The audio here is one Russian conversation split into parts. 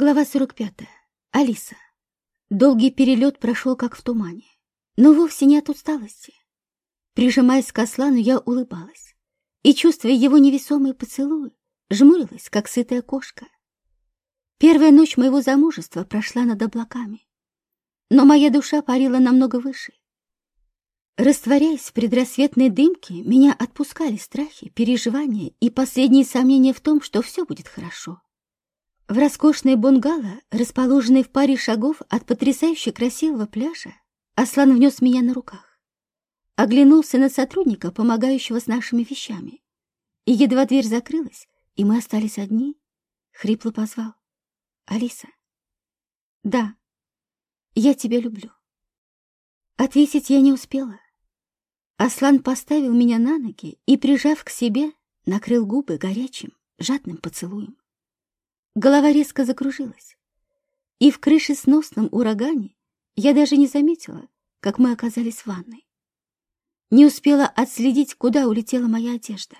Глава 45. Алиса. Долгий перелет прошел как в тумане, но вовсе не от усталости. Прижимаясь к Аслану, я улыбалась и, чувствуя его невесомые поцелуи, жмурилась, как сытая кошка. Первая ночь моего замужества прошла над облаками, но моя душа парила намного выше. Растворяясь в предрассветной дымке, меня отпускали страхи, переживания и последние сомнения в том, что все будет хорошо. В роскошной бунгало, расположенной в паре шагов от потрясающе красивого пляжа, Аслан внес меня на руках. Оглянулся на сотрудника, помогающего с нашими вещами. И едва дверь закрылась, и мы остались одни, хрипло позвал. «Алиса?» «Да, я тебя люблю». Ответить я не успела. Аслан поставил меня на ноги и, прижав к себе, накрыл губы горячим, жадным поцелуем. Голова резко закружилась. И в крышесносном урагане я даже не заметила, как мы оказались в ванной. Не успела отследить, куда улетела моя одежда.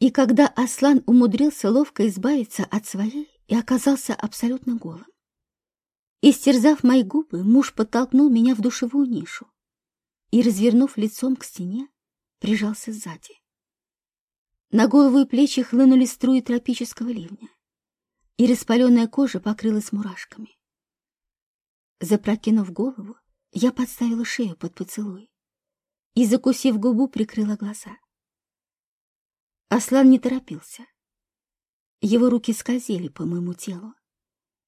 И когда Аслан умудрился ловко избавиться от своей и оказался абсолютно голым. Истерзав мои губы, муж подтолкнул меня в душевую нишу и, развернув лицом к стене, прижался сзади. На голову и плечи хлынули струи тропического ливня и распаленная кожа покрылась мурашками. Запрокинув голову, я подставила шею под поцелуй и, закусив губу, прикрыла глаза. Аслан не торопился. Его руки скользили по моему телу,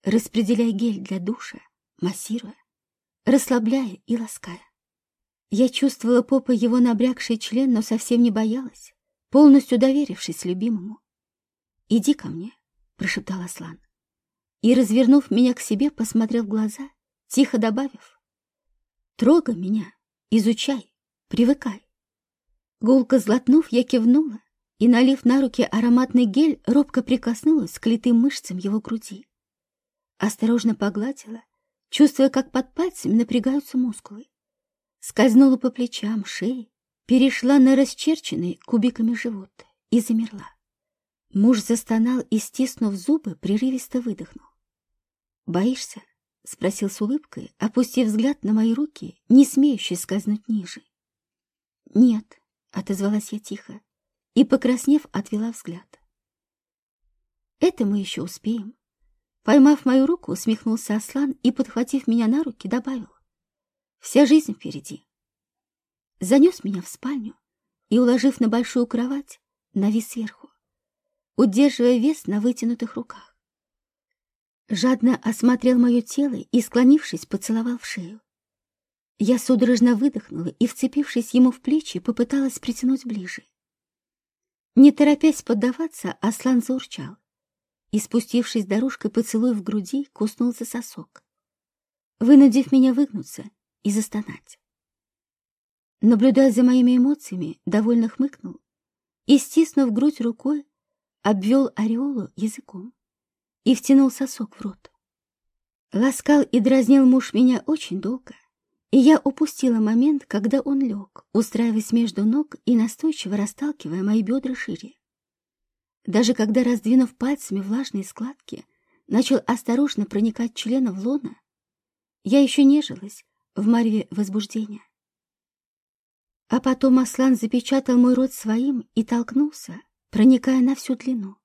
распределяя гель для душа, массируя, расслабляя и лаская. Я чувствовала попой его набрякший член, но совсем не боялась, полностью доверившись любимому. «Иди ко мне», прошептал Аслан. И, развернув меня к себе, посмотрел в глаза, тихо добавив. «Трогай меня, изучай, привыкай». Гулко злотнув, я кивнула и, налив на руки ароматный гель, робко прикоснулась к литым мышцам его груди. Осторожно погладила, чувствуя, как под пальцами напрягаются мускулы. Скользнула по плечам, шее, перешла на расчерченный кубиками живот и замерла. Муж застонал и, стиснув зубы, прерывисто выдохнул. «Боишься?» — спросил с улыбкой, опустив взгляд на мои руки, не смеющий скользнуть ниже. «Нет», — отозвалась я тихо, и, покраснев, отвела взгляд. «Это мы еще успеем». Поймав мою руку, усмехнулся Аслан и, подхватив меня на руки, добавил. «Вся жизнь впереди». Занес меня в спальню и, уложив на большую кровать, навис сверху удерживая вес на вытянутых руках. Жадно осмотрел мое тело и, склонившись, поцеловал в шею. Я судорожно выдохнула и, вцепившись ему в плечи, попыталась притянуть ближе. Не торопясь поддаваться, Аслан заурчал и, спустившись дорожкой поцелуй в груди, куснул за сосок, вынудив меня выгнуться и застонать. Наблюдая за моими эмоциями, довольно хмыкнул и, стиснув грудь рукой, обвел ореолу языком и втянул сосок в рот. Ласкал и дразнил муж меня очень долго, и я упустила момент, когда он лег, устраиваясь между ног и настойчиво расталкивая мои бедра шире. Даже когда, раздвинув пальцами влажные складки, начал осторожно проникать членом в лона, я еще нежилась в мареве возбуждения. А потом Аслан запечатал мой рот своим и толкнулся, проникая на всю длину.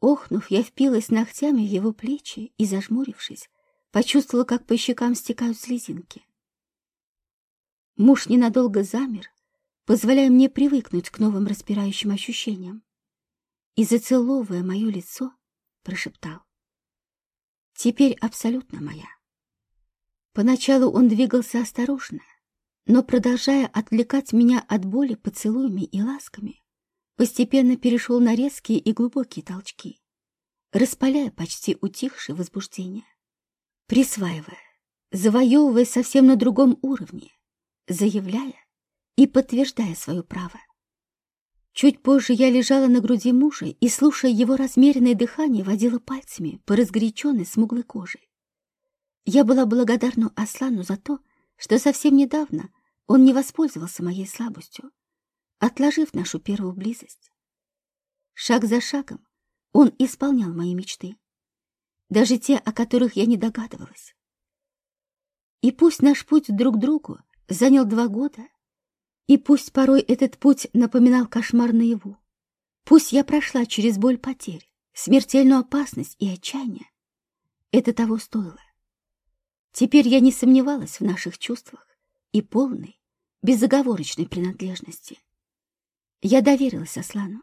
Охнув, я впилась ногтями в его плечи и, зажмурившись, почувствовала, как по щекам стекают слезинки. Муж ненадолго замер, позволяя мне привыкнуть к новым распирающим ощущениям, и, зацеловывая мое лицо, прошептал. «Теперь абсолютно моя». Поначалу он двигался осторожно, но, продолжая отвлекать меня от боли поцелуями и ласками, постепенно перешел на резкие и глубокие толчки, распаляя почти утихшее возбуждение, присваивая, завоевывая совсем на другом уровне, заявляя и подтверждая свое право. Чуть позже я лежала на груди мужа и, слушая его размеренное дыхание, водила пальцами по разгоряченной смуглой коже. Я была благодарна Аслану за то, что совсем недавно он не воспользовался моей слабостью, отложив нашу первую близость. Шаг за шагом он исполнял мои мечты. даже те, о которых я не догадывалась. И пусть наш путь друг к другу занял два года, и пусть порой этот путь напоминал кошмар наяву, пусть я прошла через боль потерь, смертельную опасность и отчаяние, это того стоило. Теперь я не сомневалась в наших чувствах и полной, безоговорочной принадлежности. Я доверилась Аслану,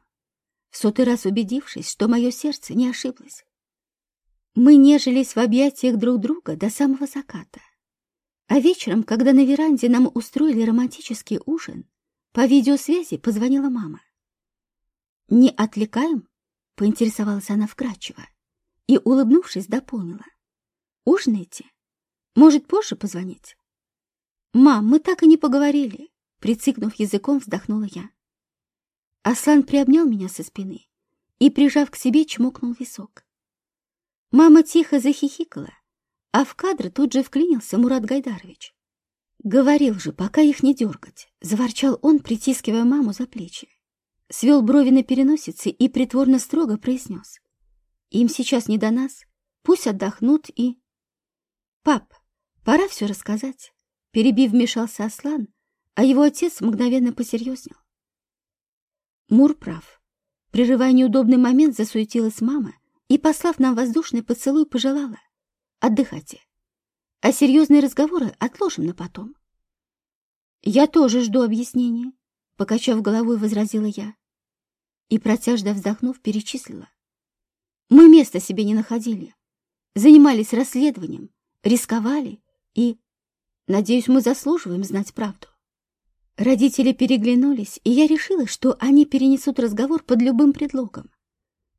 в сотый раз убедившись, что мое сердце не ошиблось. Мы нежились в объятиях друг друга до самого заката. А вечером, когда на веранде нам устроили романтический ужин, по видеосвязи позвонила мама. «Не отвлекаем?» — поинтересовалась она вкратчиво и, улыбнувшись, дополнила. «Ужинаете? Может, позже позвонить?» «Мам, мы так и не поговорили», — прицикнув языком, вздохнула я. Аслан приобнял меня со спины и, прижав к себе, чмокнул висок. Мама тихо захихикала, а в кадр тут же вклинился Мурат Гайдарович. «Говорил же, пока их не дергать», — заворчал он, притискивая маму за плечи. Свел брови на переносице и притворно строго произнес. «Им сейчас не до нас, пусть отдохнут и...» «Пап, пора все рассказать», — перебив вмешался Аслан, а его отец мгновенно посерьезнел. Мур прав. Прерывая неудобный момент, засуетилась мама и, послав нам воздушный поцелуй, пожелала «Отдыхайте, а серьезные разговоры отложим на потом». «Я тоже жду объяснения», — покачав головой, возразила я. И, протяжно вздохнув, перечислила. «Мы места себе не находили, занимались расследованием, рисковали и... Надеюсь, мы заслуживаем знать правду». Родители переглянулись, и я решила, что они перенесут разговор под любым предлогом.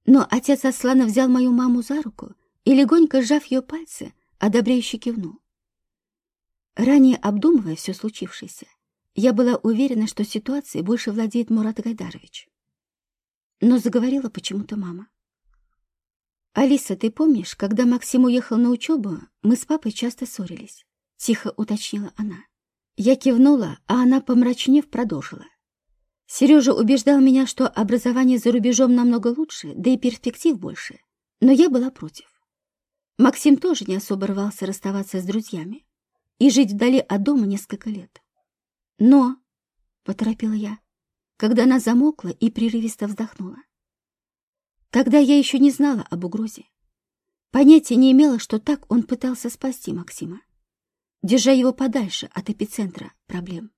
Но отец Аслана взял мою маму за руку и, легонько сжав ее пальцы, одобряюще кивнул. Ранее обдумывая все случившееся, я была уверена, что ситуацией больше владеет Мурат Гайдарович. Но заговорила почему-то мама. «Алиса, ты помнишь, когда Максим уехал на учебу, мы с папой часто ссорились?» — тихо уточнила она. Я кивнула, а она, помрачнев, продолжила. Сережа убеждал меня, что образование за рубежом намного лучше, да и перспектив больше. Но я была против. Максим тоже не особо рвался расставаться с друзьями и жить вдали от дома несколько лет. Но, — поторопила я, когда она замокла и прерывисто вздохнула. Тогда я еще не знала об угрозе. Понятия не имела, что так он пытался спасти Максима, держа его подальше от эпицентра проблем.